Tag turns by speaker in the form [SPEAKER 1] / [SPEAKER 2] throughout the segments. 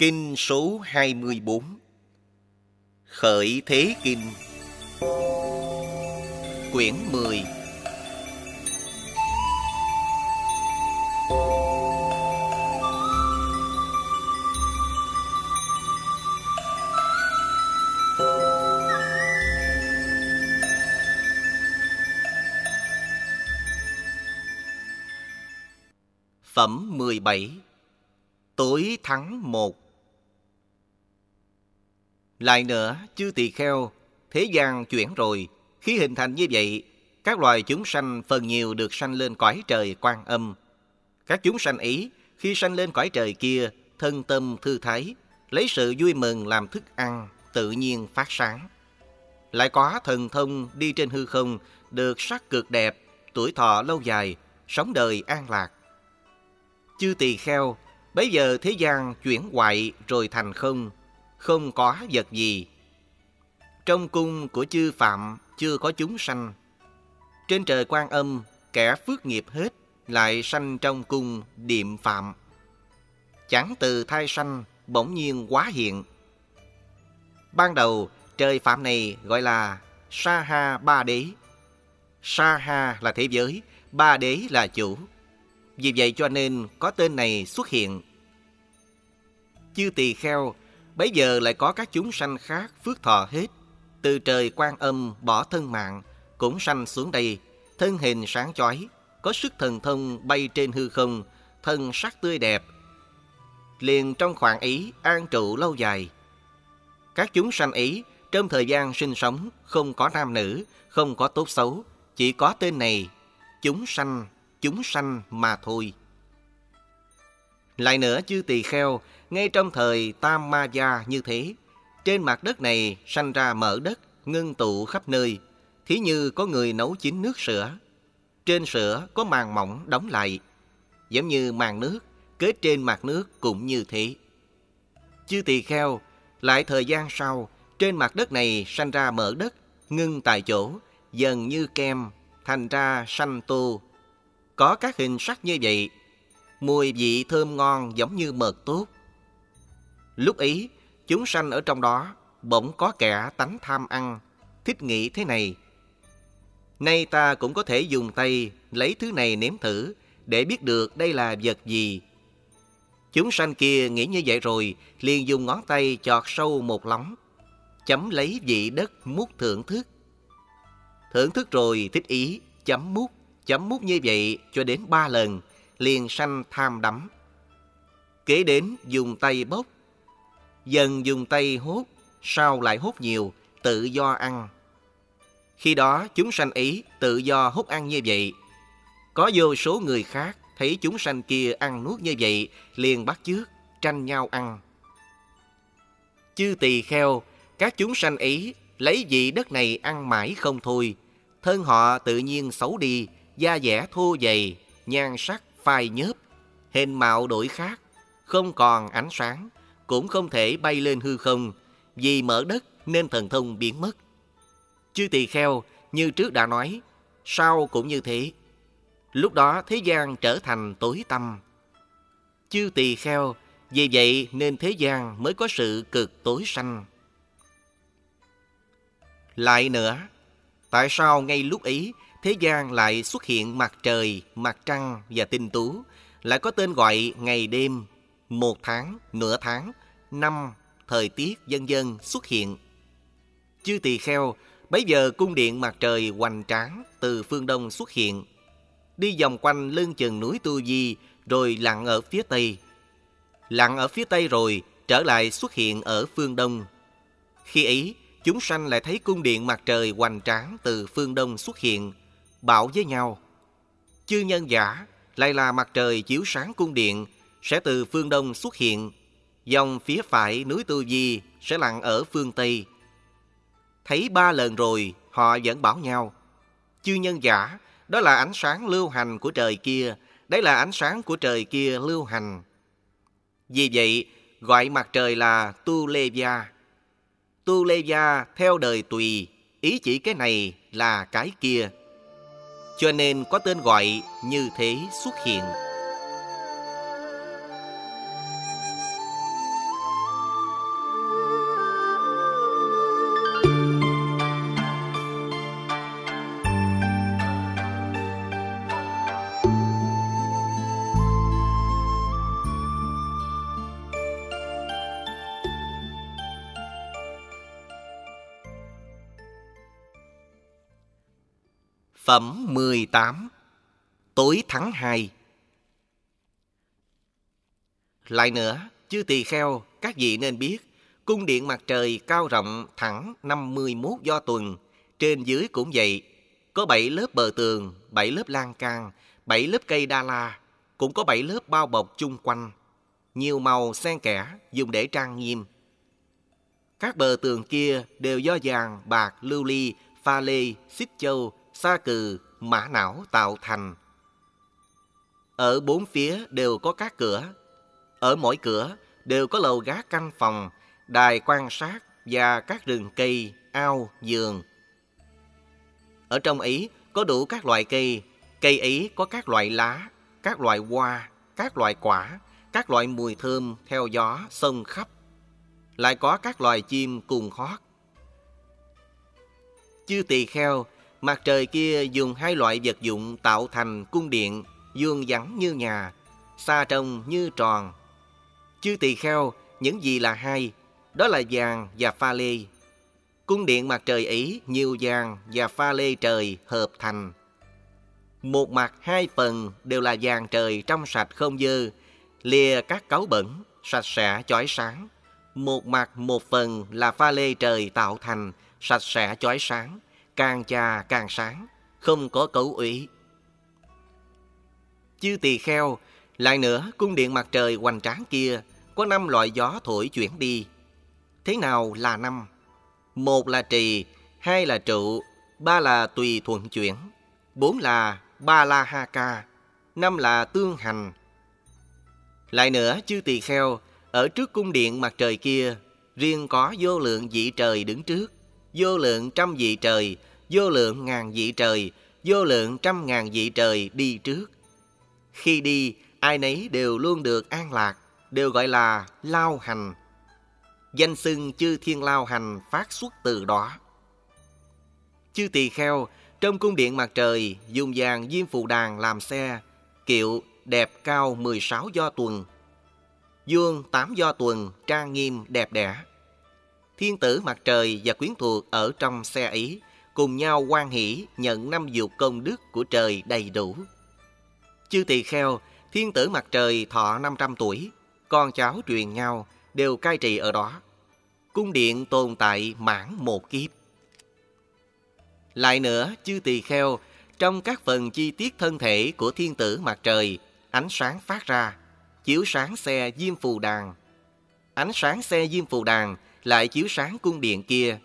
[SPEAKER 1] Kinh số 24 Khởi Thế Kinh. Quyển 10 Phẩm 17 Tối tháng 1 lại nữa, chư tỳ kheo, thế gian chuyển rồi, khi hình thành như vậy, các loài chúng sanh phần nhiều được sanh lên cõi trời quan âm. Các chúng sanh ấy, khi sanh lên cõi trời kia, thân tâm thư thái, lấy sự vui mừng làm thức ăn, tự nhiên phát sáng. Lại có thần thông đi trên hư không, được sắc cực đẹp, tuổi thọ lâu dài, sống đời an lạc. Chư tỳ kheo, Bây giờ thế gian chuyển hoại rồi thành không, không có vật gì. Trong cung của chư Phạm chưa có chúng sanh. Trên trời quan âm, kẻ phước nghiệp hết, lại sanh trong cung điệm Phạm. Chẳng từ thai sanh, bỗng nhiên quá hiện. Ban đầu, trời Phạm này gọi là Sa Ha Ba Đế. Sa Ha là thế giới, Ba Đế là chủ. Vì vậy cho nên có tên này xuất hiện. Chư tỳ kheo, bấy giờ lại có các chúng sanh khác phước thọ hết. Từ trời quan âm bỏ thân mạng, cũng sanh xuống đây, thân hình sáng chói, có sức thần thông bay trên hư không, thân sắc tươi đẹp. Liền trong khoảng ấy an trụ lâu dài. Các chúng sanh ấy trong thời gian sinh sống không có nam nữ, không có tốt xấu, chỉ có tên này, chúng sanh chúng sanh mà thôi. Lại nữa chư tỳ kheo, ngay trong thời Tam Ma Gia như thế, trên mặt đất này sanh ra mở đất, ngưng tụ khắp nơi, thí như có người nấu chín nước sữa. Trên sữa có màng mỏng đóng lại, giống như màng nước, kết trên mặt nước cũng như thế. Chư tỳ kheo, lại thời gian sau, trên mặt đất này sanh ra mở đất, ngưng tại chỗ, dần như kem, thành ra sanh tu có các hình sắc như vậy, mùi vị thơm ngon giống như mật tốt. Lúc ấy, chúng sanh ở trong đó bỗng có kẻ tánh tham ăn, thích nghĩ thế này. Nay ta cũng có thể dùng tay lấy thứ này nếm thử để biết được đây là vật gì. Chúng sanh kia nghĩ như vậy rồi, liền dùng ngón tay chọt sâu một lóng, chấm lấy vị đất mút thưởng thức. Thưởng thức rồi thích ý, chấm mút chấm mút như vậy cho đến ba lần, liền sanh tham đắm. Kế đến dùng tay bốc, dần dùng tay hút, sau lại hút nhiều, tự do ăn. Khi đó chúng sanh ấy tự do hút ăn như vậy. Có vô số người khác thấy chúng sanh kia ăn nuốt như vậy, liền bắt chước, tranh nhau ăn. Chư tỳ kheo, các chúng sanh ấy lấy vị đất này ăn mãi không thôi, thân họ tự nhiên xấu đi, da dẻ thô dày, nhan sắc phai nhớp, hình mạo đổi khác, không còn ánh sáng, cũng không thể bay lên hư không, vì mở đất nên thần thông biến mất. Chư tỳ kheo như trước đã nói, sau cũng như thế. Lúc đó thế gian trở thành tối tăm. Chư tỳ kheo, vì vậy nên thế gian mới có sự cực tối sanh. Lại nữa, tại sao ngay lúc ấy thế gian lại xuất hiện mặt trời, mặt trăng và tinh tú, lại có tên gọi ngày đêm, một tháng, nửa tháng, năm, thời tiết dân dân xuất hiện. Chư tỳ kheo, bấy giờ cung điện mặt trời hoành tráng từ phương đông xuất hiện, đi vòng quanh lưng chừng núi Tu Di rồi lặn ở phía tây. Lặn ở phía tây rồi trở lại xuất hiện ở phương đông. Khi ấy, chúng sanh lại thấy cung điện mặt trời hoành tráng từ phương đông xuất hiện, bảo với nhau. Chư nhân giả lại là mặt trời chiếu sáng cung điện sẽ từ phương đông xuất hiện, dòng phía phải núi Tu Di sẽ lặn ở phương Tây. Thấy ba lần rồi, họ vẫn bảo nhau. Chư nhân giả, đó là ánh sáng lưu hành của trời kia, đấy là ánh sáng của trời kia lưu hành. Vì vậy, gọi mặt trời là Tu Lê Gia. Tu Lê Gia theo đời tùy, ý chỉ cái này là cái kia cho nên có tên gọi như thế xuất hiện. Phẩm 18 Tối tháng 2 Lại nữa, chư tỳ kheo, các vị nên biết, cung điện mặt trời cao rộng thẳng 51 do tuần, trên dưới cũng vậy. Có 7 lớp bờ tường, 7 lớp lan can, 7 lớp cây đa la, cũng có 7 lớp bao bọc chung quanh. Nhiều màu xen kẽ, dùng để trang nghiêm. Các bờ tường kia đều do vàng, bạc, lưu ly, pha lê, xích châu, sa cừ, mã não tạo thành. Ở bốn phía đều có các cửa. Ở mỗi cửa đều có lầu gác căn phòng, đài quan sát và các rừng cây, ao, giường. Ở trong ấy có đủ các loại cây, cây ấy có các loại lá, các loại hoa, các loại quả, các loại mùi thơm theo gió sông khắp. Lại có các loài chim cùng hót. Chư tỳ kheo Mặt trời kia dùng hai loại vật dụng tạo thành cung điện, dương vắn như nhà, xa trông như tròn. Chư tỳ kheo, những gì là hai, đó là vàng và pha lê. Cung điện mặt trời ấy nhiều vàng và pha lê trời hợp thành. Một mặt hai phần đều là vàng trời trong sạch không dơ, lìa các cáu bẩn, sạch sẽ chói sáng. Một mặt một phần là pha lê trời tạo thành, sạch sẽ chói sáng càng trà càng sáng, không có cấu ủy. Chư tỳ kheo, lại nữa cung điện mặt trời hoành tráng kia có năm loại gió thổi chuyển đi. Thế nào là năm? Một là trì, hai là trụ, ba là tùy thuận chuyển, bốn là ba la ha ca, năm là tương hành. Lại nữa, chư tỳ kheo, ở trước cung điện mặt trời kia, riêng có vô lượng vị trời đứng trước, vô lượng trăm vị trời vô lượng ngàn vị trời, vô lượng trăm ngàn vị trời đi trước. Khi đi, ai nấy đều luôn được an lạc, đều gọi là lao hành. Danh xưng chư thiên lao hành phát xuất từ đó. Chư tỳ kheo, trong cung điện mặt trời, dùng vàng diêm phù đàn làm xe, kiệu đẹp cao 16 do tuần. dương 8 do tuần, trang nghiêm đẹp đẽ. Thiên tử mặt trời và quyến thuộc ở trong xe ấy cùng nhau quan hỷ nhận năm dục công đức của trời đầy đủ. Chư tỳ kheo, thiên tử mặt trời thọ 500 tuổi, con cháu truyền nhau đều cai trị ở đó. Cung điện tồn tại mãn một kiếp. Lại nữa, chư tỳ kheo, trong các phần chi tiết thân thể của thiên tử mặt trời, ánh sáng phát ra, chiếu sáng xe diêm phù đàn. Ánh sáng xe diêm phù đàn lại chiếu sáng cung điện kia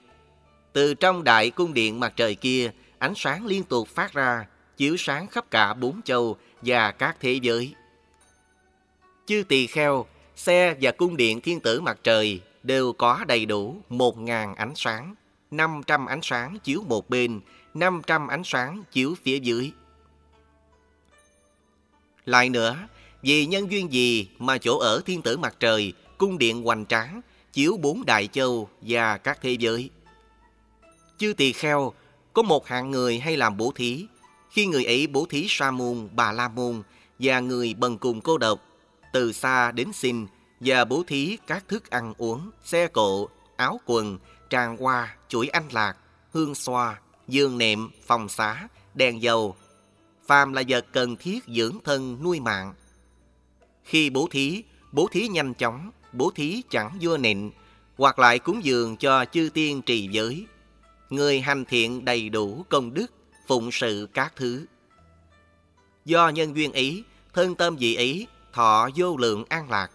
[SPEAKER 1] từ trong đại cung điện mặt trời kia, ánh sáng liên tục phát ra, chiếu sáng khắp cả bốn châu và các thế giới. Chư tỳ kheo, xe và cung điện thiên tử mặt trời đều có đầy đủ một ngàn ánh sáng, năm trăm ánh sáng chiếu một bên, năm trăm ánh sáng chiếu phía dưới. Lại nữa, vì nhân duyên gì mà chỗ ở thiên tử mặt trời, cung điện hoành tráng, chiếu bốn đại châu và các thế giới. Chư tỳ kheo, có một hạng người hay làm bố thí. Khi người ấy bố thí sa môn, bà la môn và người bần cùng cô độc, từ xa đến xin và bố thí các thức ăn uống, xe cộ, áo quần, tràng hoa, chuỗi anh lạc, hương xoa, dương nệm, phòng xá, đèn dầu. Phàm là vật cần thiết dưỡng thân nuôi mạng. Khi bố thí, bố thí nhanh chóng, bố thí chẳng vua nịnh, hoặc lại cúng dường cho chư tiên trì giới, người hành thiện đầy đủ công đức, phụng sự các thứ. Do nhân duyên ý, thân tâm dị ý, thọ vô lượng an lạc.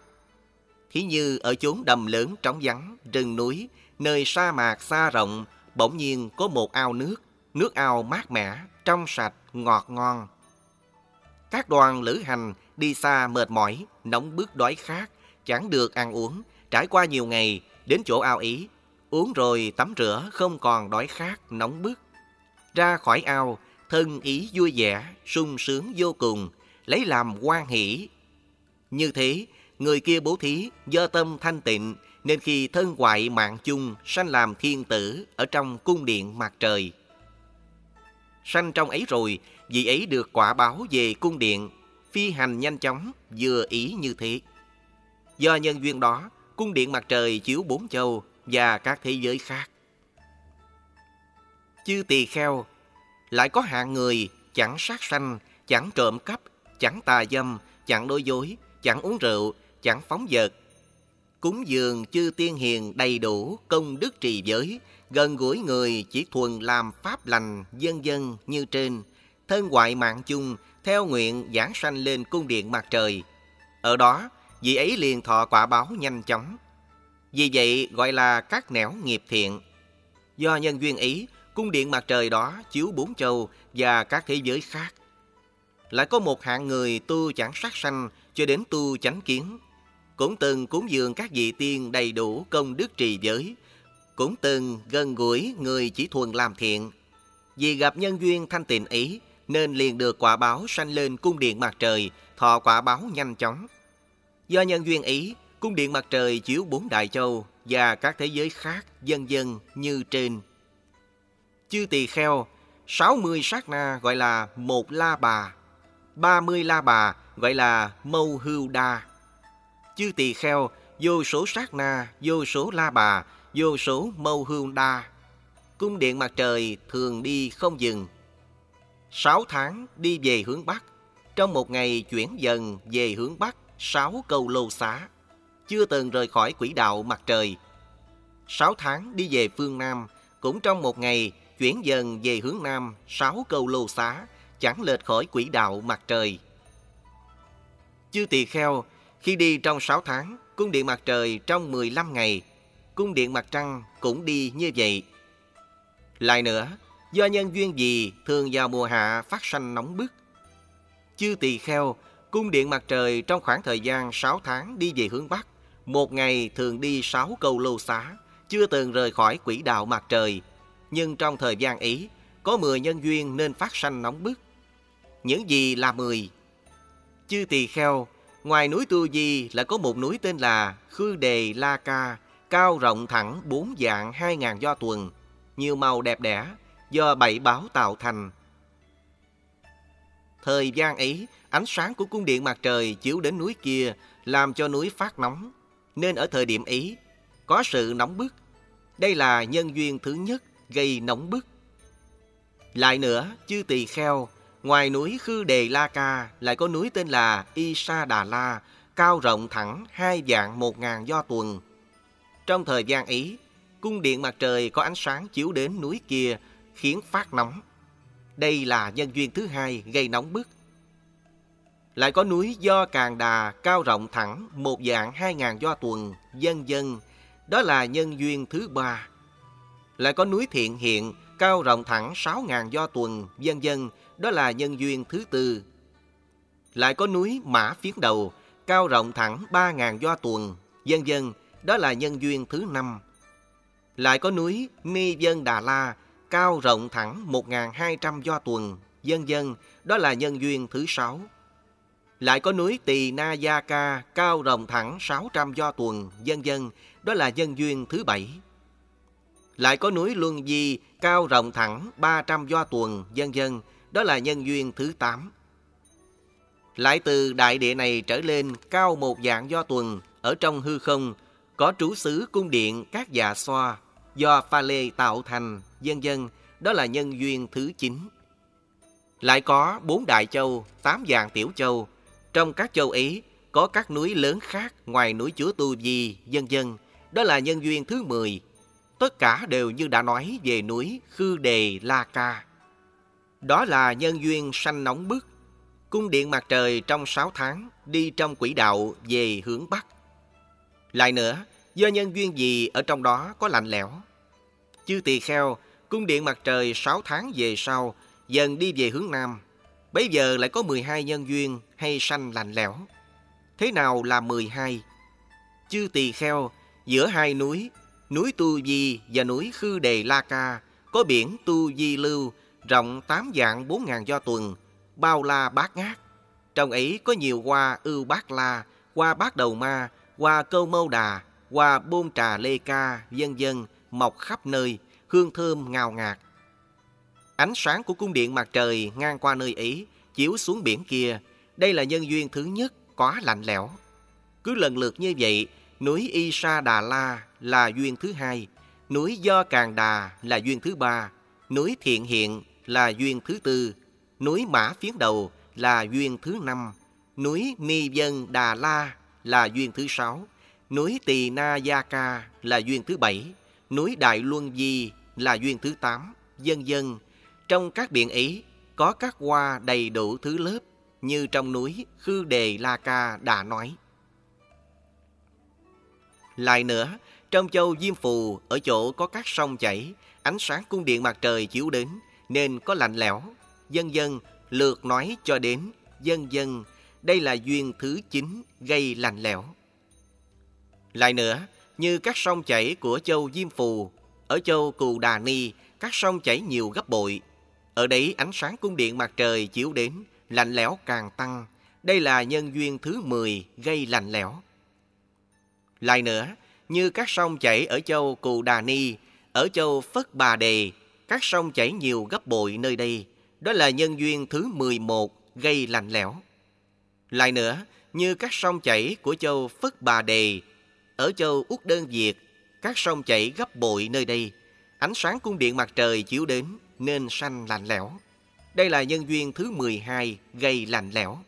[SPEAKER 1] Thí như ở chốn đầm lớn trống vắng, rừng núi, nơi sa mạc xa rộng, bỗng nhiên có một ao nước, nước ao mát mẻ, trong sạch, ngọt ngon. Các đoàn lữ hành đi xa mệt mỏi, nóng bức đói khát, chẳng được ăn uống, trải qua nhiều ngày, đến chỗ ao ý, Uống rồi tắm rửa không còn đói khát, nóng bức. Ra khỏi ao, thân ý vui vẻ, sung sướng vô cùng, lấy làm quan hỷ. Như thế, người kia bố thí do tâm thanh tịnh, nên khi thân hoại mạng chung sanh làm thiên tử ở trong cung điện mặt trời. Sanh trong ấy rồi, vị ấy được quả báo về cung điện, phi hành nhanh chóng, vừa ý như thế. Do nhân duyên đó, cung điện mặt trời chiếu bốn châu, và các thế giới khác. Chư tỳ kheo, Lại có hạng người chẳng sát sanh, chẳng trộm cắp, chẳng tà dâm, chẳng đối dối, chẳng uống rượu, chẳng phóng dật. Cúng dường chư tiên hiền đầy đủ công đức trì giới, gần gũi người chỉ thuần làm pháp lành dân dân như trên, thân ngoại mạng chung, theo nguyện giảng sanh lên cung điện mặt trời. Ở đó, vị ấy liền thọ quả báo nhanh chóng. Vì vậy gọi là các nẻo nghiệp thiện. Do nhân duyên ý, cung điện mặt trời đó chiếu bốn châu và các thế giới khác. Lại có một hạng người tu chẳng sát sanh cho đến tu chánh kiến. Cũng từng cúng dường các vị tiên đầy đủ công đức trì giới. Cũng từng gần gũi người chỉ thuần làm thiện. Vì gặp nhân duyên thanh tịnh ý nên liền được quả báo sanh lên cung điện mặt trời, thọ quả báo nhanh chóng. Do nhân duyên ý, cung điện mặt trời chiếu bốn đại châu và các thế giới khác dân dân như trên. Chư tỳ kheo, 60 sát na gọi là một la bà, 30 la bà gọi là mâu hưu đa. Chư tỳ kheo, vô số sát na, vô số la bà, vô số mâu hưu đa. Cung điện mặt trời thường đi không dừng. Sáu tháng đi về hướng Bắc, trong một ngày chuyển dần về hướng Bắc sáu câu lô xá, chưa từng rời khỏi quỹ đạo mặt trời. Sáu tháng đi về phương Nam, cũng trong một ngày chuyển dần về hướng Nam sáu câu lô xá, chẳng lệch khỏi quỹ đạo mặt trời. Chư tỳ kheo, khi đi trong sáu tháng, cung điện mặt trời trong 15 ngày, cung điện mặt trăng cũng đi như vậy. Lại nữa, do nhân duyên gì thường vào mùa hạ phát sanh nóng bức. Chư tỳ kheo, cung điện mặt trời trong khoảng thời gian 6 tháng đi về hướng Bắc, một ngày thường đi 6 câu lô xá, chưa từng rời khỏi quỹ đạo mặt trời. Nhưng trong thời gian ấy, có 10 nhân duyên nên phát sanh nóng bức. Những gì là 10? Chư tỳ kheo, ngoài núi Tu Di lại có một núi tên là Khư Đề La Ca, cao rộng thẳng bốn dạng hai ngàn do tuần, nhiều màu đẹp đẽ, do bảy báo tạo thành. Thời gian ấy, ánh sáng của cung điện mặt trời chiếu đến núi kia, làm cho núi phát nóng. Nên ở thời điểm ấy, có sự nóng bức. Đây là nhân duyên thứ nhất gây nóng bức. Lại nữa, chư tỳ kheo, ngoài núi Khư Đề La Ca lại có núi tên là Y Sa Đà La, cao rộng thẳng hai dạng một ngàn do tuần. Trong thời gian ấy, cung điện mặt trời có ánh sáng chiếu đến núi kia, khiến phát nóng. Đây là nhân duyên thứ hai gây nóng bức. Lại có núi do càng đà cao rộng thẳng một dạng hai ngàn do tuần, dân dân. Đó là nhân duyên thứ ba. Lại có núi thiện hiện cao rộng thẳng sáu ngàn do tuần, dân dân. Đó là nhân duyên thứ tư. Lại có núi mã phiến đầu cao rộng thẳng ba ngàn do tuần, dân dân. Đó là nhân duyên thứ năm. Lại có núi Ni Dân Đà La cao rộng thẳng 1.200 do tuần, dân dân, đó là nhân duyên thứ sáu. Lại có núi Tỳ Na Gia Ca cao rộng thẳng 600 do tuần, dân dân, đó là nhân duyên thứ bảy. Lại có núi Luân Di cao rộng thẳng 300 do tuần, dân dân, đó là nhân duyên thứ tám. Lại từ đại địa này trở lên cao một dạng do tuần, ở trong hư không, có trú xứ cung điện các dạ xoa, do pha lê tạo thành, dân dân, đó là nhân duyên thứ chín. Lại có bốn đại châu, tám dạng tiểu châu. Trong các châu ấy, có các núi lớn khác ngoài núi Chúa Tu Di, dân dân, đó là nhân duyên thứ mười. Tất cả đều như đã nói về núi Khư Đề La Ca. Đó là nhân duyên sanh nóng bức. Cung điện mặt trời trong sáu tháng đi trong quỹ đạo về hướng Bắc. Lại nữa, do nhân duyên gì ở trong đó có lạnh lẽo. Chư tỳ kheo, cung điện mặt trời 6 tháng về sau, dần đi về hướng Nam. Bây giờ lại có 12 nhân duyên hay sanh lạnh lẽo. Thế nào là 12? Chư tỳ kheo, giữa hai núi, núi Tu Di và núi Khư Đề La Ca, có biển Tu Di Lưu, rộng 8 dạng 4 ngàn do tuần, bao la bát ngát. Trong ấy có nhiều hoa ưu bát la, hoa bát đầu ma, hoa câu mâu đà, hoa bôn trà lê ca, dân dân, mọc khắp nơi, hương thơm ngào ngạt. Ánh sáng của cung điện mặt trời ngang qua nơi ấy, chiếu xuống biển kia. Đây là nhân duyên thứ nhất, quá lạnh lẽo. Cứ lần lượt như vậy, núi Y Sa Đà La là duyên thứ hai, núi Do Càng Đà là duyên thứ ba, núi Thiện Hiện là duyên thứ tư, núi Mã Phiến Đầu là duyên thứ năm, núi Ni Dân Đà La là duyên thứ sáu, núi Tỳ Na Gia Ca là duyên thứ bảy, núi Đại Luân Di là duyên thứ tám, dân dân. Trong các biển ý có các hoa đầy đủ thứ lớp như trong núi Khư Đề La Ca đã nói. Lại nữa, trong châu Diêm Phù, ở chỗ có các sông chảy, ánh sáng cung điện mặt trời chiếu đến, nên có lạnh lẽo. Dân dân lượt nói cho đến, dân dân, đây là duyên thứ chín gây lạnh lẽo. Lại nữa, như các sông chảy của châu Diêm Phù, ở châu Cù Đà Ni, các sông chảy nhiều gấp bội. Ở đấy ánh sáng cung điện mặt trời chiếu đến, lạnh lẽo càng tăng. Đây là nhân duyên thứ 10 gây lạnh lẽo. Lại nữa, như các sông chảy ở châu Cù Đà Ni, ở châu Phất Bà Đề, các sông chảy nhiều gấp bội nơi đây. Đó là nhân duyên thứ 11 gây lạnh lẽo. Lại nữa, như các sông chảy của châu Phất Bà Đề, ở châu Úc Đơn Việt, các sông chảy gấp bội nơi đây. Ánh sáng cung điện mặt trời chiếu đến nên xanh lạnh lẽo. Đây là nhân duyên thứ 12 gây lạnh lẽo.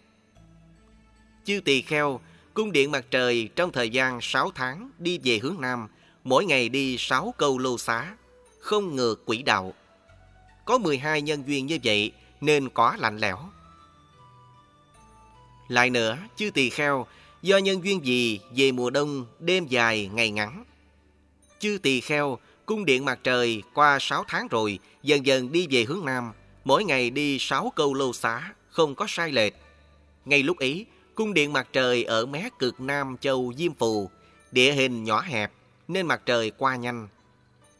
[SPEAKER 1] Chư tỳ kheo, cung điện mặt trời trong thời gian 6 tháng đi về hướng Nam, mỗi ngày đi 6 câu lô xá, không ngược quỹ đạo. Có 12 nhân duyên như vậy nên có lạnh lẽo. Lại nữa, chư tỳ kheo, do nhân duyên gì về mùa đông đêm dài ngày ngắn. Chư tỳ kheo, cung điện mặt trời qua 6 tháng rồi, dần dần đi về hướng Nam, mỗi ngày đi 6 câu lô xá, không có sai lệch. Ngay lúc ấy, cung điện mặt trời ở mé cực Nam châu Diêm Phù, địa hình nhỏ hẹp, nên mặt trời qua nhanh.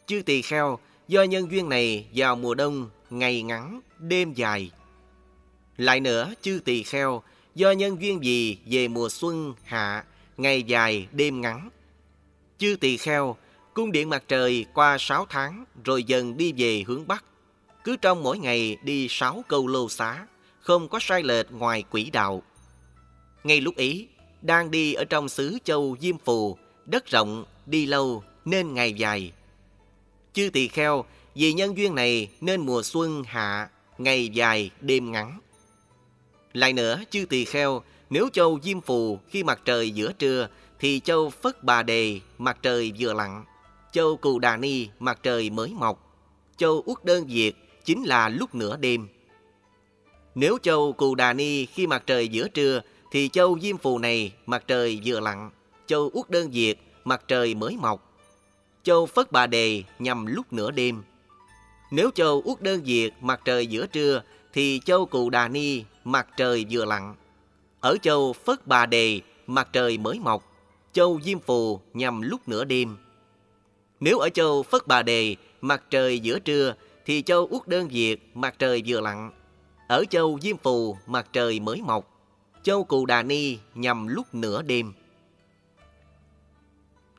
[SPEAKER 1] Chư tỳ kheo, do nhân duyên này vào mùa đông, ngày ngắn, đêm dài. Lại nữa, chư tỳ kheo, do nhân duyên gì về mùa xuân, hạ, ngày dài, đêm ngắn. Chư tỳ kheo, cung điện mặt trời qua 6 tháng rồi dần đi về hướng Bắc. Cứ trong mỗi ngày đi 6 câu lô xá, không có sai lệch ngoài quỹ đạo. Ngay lúc ấy, đang đi ở trong xứ châu Diêm Phù, đất rộng, đi lâu nên ngày dài. Chư tỳ kheo, vì nhân duyên này nên mùa xuân hạ, ngày dài, đêm ngắn. Lại nữa, chư tỳ kheo, nếu châu Diêm Phù khi mặt trời giữa trưa, thì châu Phất Bà Đề mặt trời vừa lặn, châu Cù Đà Ni mặt trời mới mọc, châu Uất Đơn Diệt chính là lúc nửa đêm. Nếu châu Cù Đà Ni khi mặt trời giữa trưa, thì châu Diêm Phù này mặt trời vừa lặn, châu Uất Đơn Diệt mặt trời mới mọc, châu Phất Bà Đề nhằm lúc nửa đêm. Nếu châu Uất Đơn Diệt mặt trời giữa trưa, thì châu Cù Đà Ni mặt trời vừa lặn. Ở châu Phất Bà Đề, mặt trời mới mọc, châu Diêm Phù nhằm lúc nửa đêm. Nếu ở châu Phất Bà Đề, mặt trời giữa trưa, thì châu Uất Đơn Việt, mặt trời vừa lặn. Ở châu Diêm Phù, mặt trời mới mọc. Châu Cù Đà Ni nhằm lúc nửa đêm.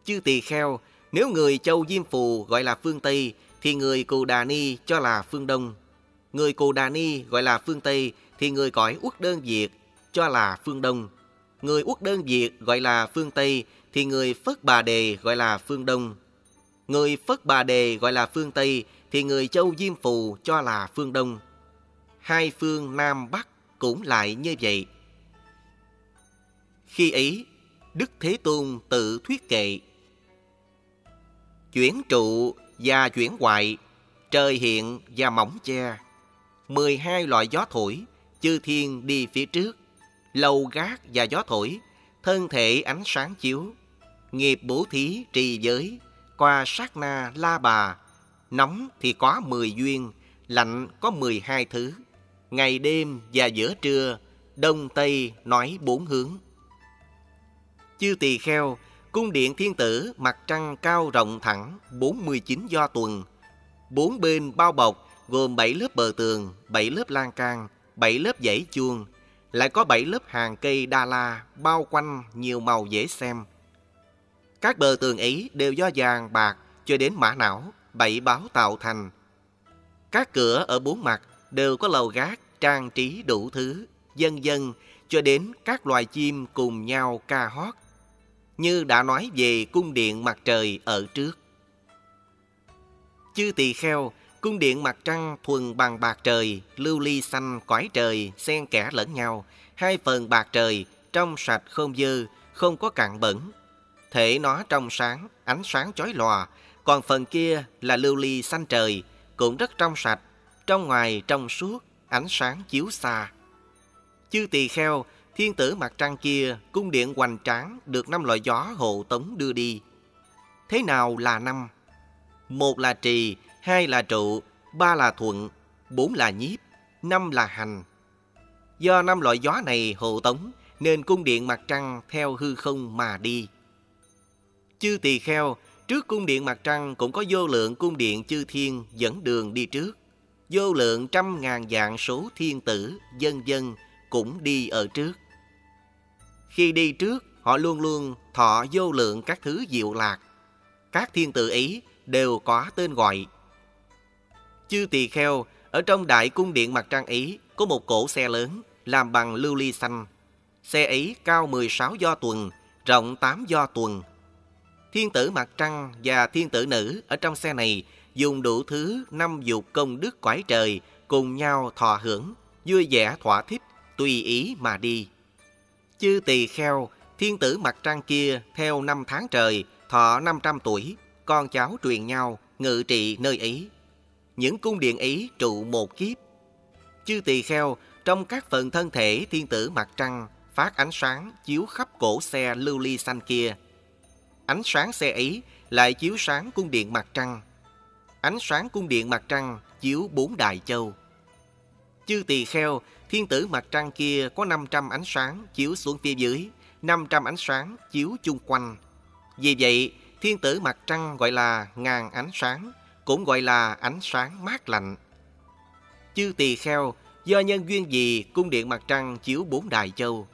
[SPEAKER 1] Chư tỳ kheo, nếu người châu Diêm Phù gọi là phương Tây, thì người Cù Đà Ni cho là phương Đông. Người Cù Đà Ni gọi là phương Tây, thì người cõi Uất Đơn Việt cho là phương Đông. Người Uất Đơn Việt gọi là phương Tây thì người Phất Bà Đề gọi là phương Đông. Người Phất Bà Đề gọi là phương Tây thì người Châu Diêm Phù cho là phương Đông. Hai phương Nam Bắc cũng lại như vậy. Khi ấy, Đức Thế Tôn tự thuyết kệ. Chuyển trụ và chuyển hoại, trời hiện và mỏng che. 12 loại gió thổi, chư thiên đi phía trước, lầu gác và gió thổi, thân thể ánh sáng chiếu, nghiệp bố thí trì giới, qua sát na la bà, nóng thì có mười duyên, lạnh có mười hai thứ, ngày đêm và giữa trưa, đông tây nói bốn hướng. Chư tỳ kheo, cung điện thiên tử mặt trăng cao rộng thẳng, 49 do tuần, bốn bên bao bọc gồm 7 lớp bờ tường, 7 lớp lan can, 7 lớp dãy chuông, lại có 7 lớp hàng cây đa la bao quanh nhiều màu dễ xem. Các bờ tường ấy đều do vàng bạc cho đến mã não, bảy báo tạo thành. Các cửa ở bốn mặt đều có lầu gác trang trí đủ thứ, dân dân cho đến các loài chim cùng nhau ca hót. Như đã nói về cung điện mặt trời ở trước. Chư tỳ kheo, Cung điện mặt trăng thuần bằng bạc trời, lưu ly xanh cõi trời, xen kẽ lẫn nhau. Hai phần bạc trời, trong sạch không dư không có cặn bẩn. Thể nó trong sáng, ánh sáng chói lòa, còn phần kia là lưu ly xanh trời, cũng rất trong sạch, trong ngoài trong suốt, ánh sáng chiếu xa. Chư tỳ kheo, thiên tử mặt trăng kia, cung điện hoành tráng được năm loại gió hộ tống đưa đi. Thế nào là năm? Một là trì, hai là trụ, ba là thuận, bốn là nhiếp, năm là hành. Do năm loại gió này hộ tống, nên cung điện mặt trăng theo hư không mà đi. Chư tỳ kheo, trước cung điện mặt trăng cũng có vô lượng cung điện chư thiên dẫn đường đi trước. Vô lượng trăm ngàn dạng số thiên tử, dân dân cũng đi ở trước. Khi đi trước, họ luôn luôn thọ vô lượng các thứ diệu lạc. Các thiên tử ấy đều có tên gọi. Chư tỳ kheo, ở trong đại cung điện mặt trăng ý có một cổ xe lớn làm bằng lưu ly xanh. Xe ấy cao 16 do tuần, rộng 8 do tuần. Thiên tử mặt trăng và thiên tử nữ ở trong xe này dùng đủ thứ năm dục công đức quải trời cùng nhau thọ hưởng, vui vẻ thỏa thích, tùy ý mà đi. Chư tỳ kheo, thiên tử mặt trăng kia theo năm tháng trời, thọ 500 tuổi, con cháu truyền nhau, ngự trị nơi ấy. Những cung điện ấy trụ một kiếp. Chư tỳ kheo, trong các phần thân thể thiên tử mặt trăng, phát ánh sáng chiếu khắp cổ xe lưu ly xanh kia. Ánh sáng xe ấy lại chiếu sáng cung điện mặt trăng. Ánh sáng cung điện mặt trăng chiếu bốn đại châu. Chư tỳ kheo, thiên tử mặt trăng kia có 500 ánh sáng chiếu xuống phía dưới, 500 ánh sáng chiếu chung quanh. Vì vậy, thiên tử mặt trăng gọi là ngàn ánh sáng, cũng gọi là ánh sáng mát lạnh. Chư tỳ kheo, do nhân duyên gì cung điện mặt trăng chiếu bốn đại châu.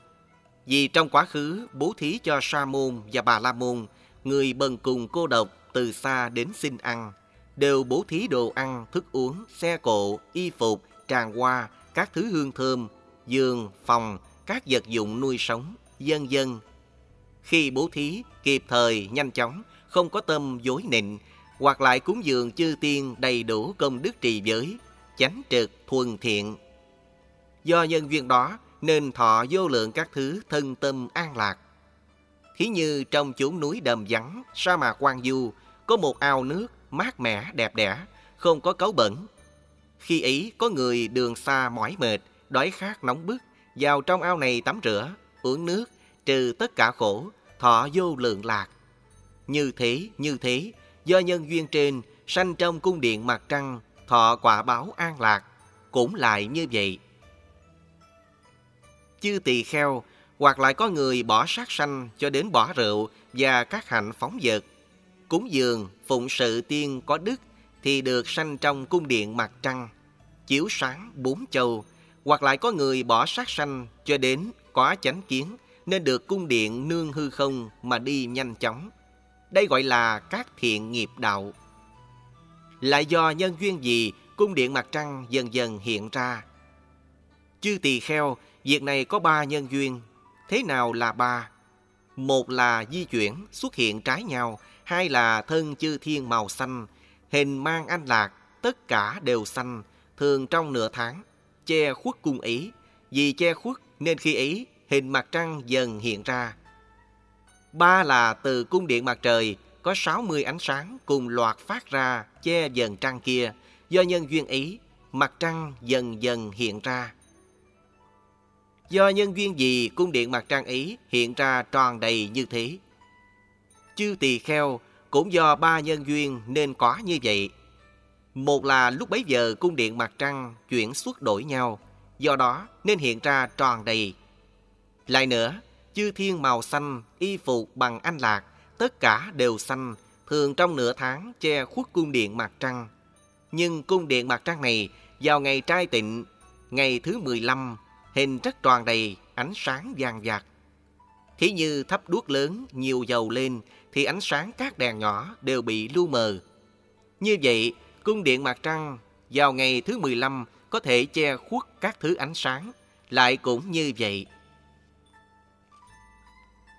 [SPEAKER 1] Vì trong quá khứ bố thí cho Sa môn và Bà La môn, người bần cùng cô độc từ xa đến xin ăn, đều bố thí đồ ăn, thức uống, xe cộ, y phục, tràng hoa, các thứ hương thơm, giường, phòng, các vật dụng nuôi sống, dân dân. Khi bố thí, kịp thời, nhanh chóng, không có tâm dối nịnh, hoặc lại cúng dường chư tiên đầy đủ công đức trì giới, chánh trực, thuần thiện. Do nhân duyên đó nên thọ vô lượng các thứ thân tâm an lạc. Thí như trong chốn núi đầm vắng, sa mạc quan du, có một ao nước mát mẻ đẹp đẽ, không có cấu bẩn. Khi ấy có người đường xa mỏi mệt, đói khát nóng bức, vào trong ao này tắm rửa, uống nước, trừ tất cả khổ, thọ vô lượng lạc. Như thế, như thế, do nhân duyên trên, sanh trong cung điện mặt trăng, thọ quả báo an lạc, cũng lại như vậy. Chư tỳ kheo, hoặc lại có người bỏ sát sanh cho đến bỏ rượu và các hạnh phóng dật Cúng dường, phụng sự tiên có đức thì được sanh trong cung điện mặt trăng, chiếu sáng bốn châu, hoặc lại có người bỏ sát sanh cho đến có chánh kiến nên được cung điện nương hư không mà đi nhanh chóng. Đây gọi là các thiện nghiệp đạo. Lại do nhân duyên gì cung điện mặt trăng dần dần hiện ra. Chư tỳ kheo, việc này có ba nhân duyên. Thế nào là ba? Một là di chuyển xuất hiện trái nhau, hai là thân chư thiên màu xanh, hình mang anh lạc, tất cả đều xanh, thường trong nửa tháng, che khuất cung ý. Vì che khuất nên khi ấy hình mặt trăng dần hiện ra. Ba là từ cung điện mặt trời có 60 ánh sáng cùng loạt phát ra che dần trăng kia. Do nhân duyên ý, mặt trăng dần dần hiện ra. Do nhân duyên gì cung điện mặt trăng ý hiện ra tròn đầy như thế? Chư tỳ kheo cũng do ba nhân duyên nên có như vậy. Một là lúc bấy giờ cung điện mặt trăng chuyển xuất đổi nhau, do đó nên hiện ra tròn đầy. Lại nữa, chư thiên màu xanh, y phục bằng anh lạc, tất cả đều xanh, thường trong nửa tháng che khuất cung điện mặt trăng. Nhưng cung điện mặt trăng này vào ngày trai tịnh, ngày thứ 15, hình rất tròn đầy, ánh sáng vàng vạt. Thí như thắp đuốc lớn, nhiều dầu lên, thì ánh sáng các đèn nhỏ đều bị lu mờ. Như vậy, cung điện mặt trăng vào ngày thứ 15 có thể che khuất các thứ ánh sáng, lại cũng như vậy.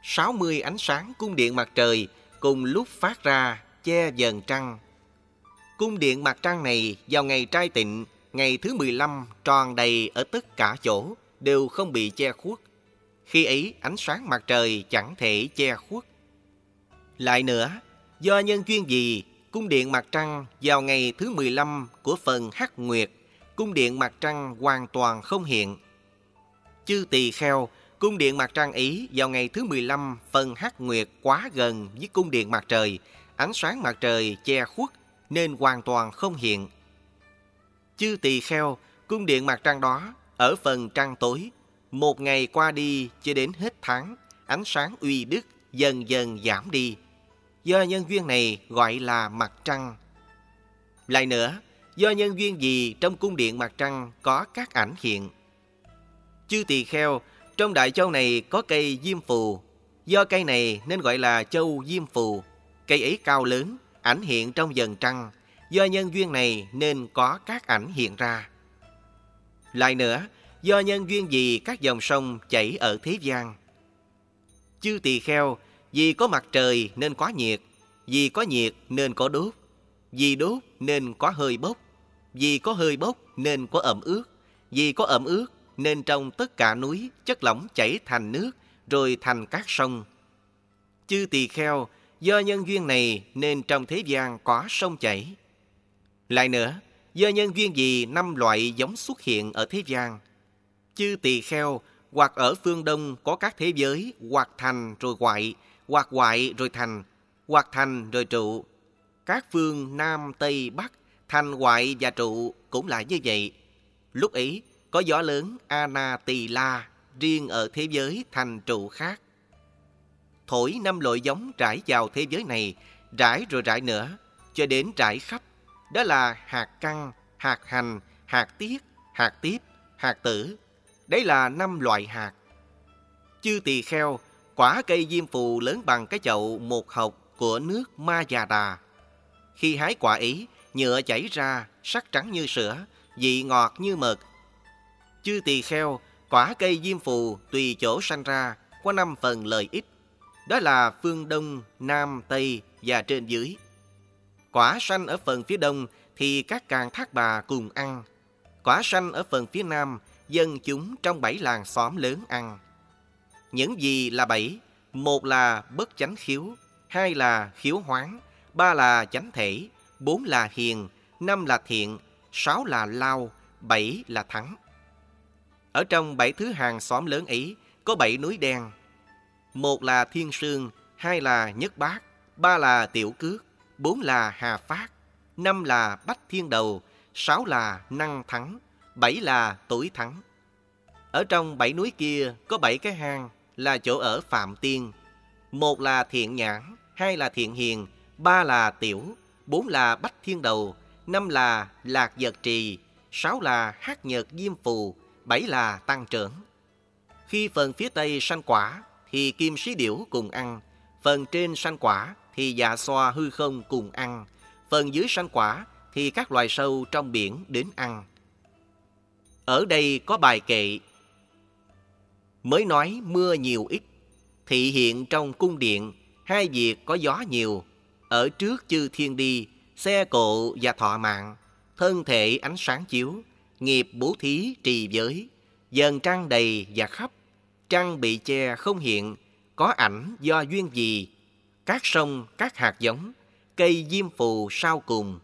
[SPEAKER 1] 60 ánh sáng cung điện mặt trời cùng lúc phát ra che dần trăng. cung điện mặt trăng này vào ngày trai tịnh, ngày thứ 15 tròn đầy ở tất cả chỗ, đều không bị che khuất. Khi ấy ánh sáng mặt trời chẳng thể che khuất. Lại nữa, do nhân duyên gì, cung điện mặt trăng vào ngày thứ 15 của phần hắc nguyệt, cung điện mặt trăng hoàn toàn không hiện. Chư tỳ kheo, cung điện mặt trăng ý vào ngày thứ 15 phần hắc nguyệt quá gần với cung điện mặt trời, ánh sáng mặt trời che khuất nên hoàn toàn không hiện. Chư tỳ kheo, cung điện mặt trăng đó ở phần trăng tối, một ngày qua đi cho đến hết tháng, ánh sáng uy đức dần dần giảm đi. Do nhân duyên này gọi là mặt trăng. Lại nữa, do nhân duyên gì trong cung điện mặt trăng có các ảnh hiện. Chư tỳ kheo, trong đại châu này có cây diêm phù. Do cây này nên gọi là châu diêm phù. Cây ấy cao lớn, ảnh hiện trong dần trăng. Do nhân duyên này nên có các ảnh hiện ra. Lại nữa, do nhân duyên gì các dòng sông chảy ở thế gian. Chư tỳ kheo, vì có mặt trời nên có nhiệt, vì có nhiệt nên có đốt, vì đốt nên có hơi bốc, vì có hơi bốc nên có ẩm ướt, vì có ẩm ướt nên trong tất cả núi chất lỏng chảy thành nước rồi thành các sông. Chư tỳ kheo, do nhân duyên này nên trong thế gian có sông chảy. Lại nữa, do nhân duyên gì năm loại giống xuất hiện ở thế gian. Chư tỳ kheo, hoặc ở phương Đông có các thế giới, hoặc thành rồi hoại, hoặc hoại rồi thành, hoặc thành rồi trụ. Các phương Nam, Tây, Bắc, thành hoại và trụ cũng là như vậy. Lúc ấy, có gió lớn Anatila riêng ở thế giới thành trụ khác. Thổi năm loại giống trải vào thế giới này, rải rồi rải nữa, cho đến trải khắp. Đó là hạt căng, hạt hành, hạt tiết, hạt tiếp, hạt tử. Đấy là năm loại hạt. Chư tỳ kheo, quả cây diêm phù lớn bằng cái chậu một hộp của nước Ma Già Đà. Khi hái quả ấy, nhựa chảy ra, sắc trắng như sữa, vị ngọt như mật, Chư tỳ kheo, quả cây diêm phù tùy chỗ sanh ra, có năm phần lợi ích. Đó là phương Đông, Nam, Tây và trên dưới. Quả sanh ở phần phía Đông thì các càng thác bà cùng ăn. Quả sanh ở phần phía Nam, dân chúng trong bảy làng xóm lớn ăn. Những gì là bảy? Một là bất chánh khiếu, hai là khiếu hoáng, ba là chánh thể, bốn là hiền, năm là thiện, sáu là lao, bảy là thắng. Ở trong bảy thứ hàng xóm lớn ấy có bảy núi đen. Một là Thiên Sương, hai là Nhất Bát, ba là Tiểu Cước, bốn là Hà Phát, năm là Bách Thiên Đầu, sáu là Năng Thắng, bảy là Tuổi Thắng. Ở trong bảy núi kia có bảy cái hang là chỗ ở Phạm Tiên. Một là Thiện Nhãn, hai là Thiện Hiền, ba là Tiểu, bốn là Bách Thiên Đầu, năm là Lạc Giật Trì, sáu là Hát Nhật Diêm Phù, bảy là tăng trưởng. Khi phần phía tây sanh quả thì kim sĩ điểu cùng ăn, phần trên sanh quả thì dạ xoa hư không cùng ăn, phần dưới sanh quả thì các loài sâu trong biển đến ăn. Ở đây có bài kệ Mới nói mưa nhiều ít, thị hiện trong cung điện, hai việc có gió nhiều, ở trước chư thiên đi, xe cộ và thọ mạng, thân thể ánh sáng chiếu, nghiệp bố thí trì giới, dần trăng đầy và khắp, trăng bị che không hiện, có ảnh do duyên gì, các sông, các hạt giống, cây diêm phù sau cùng,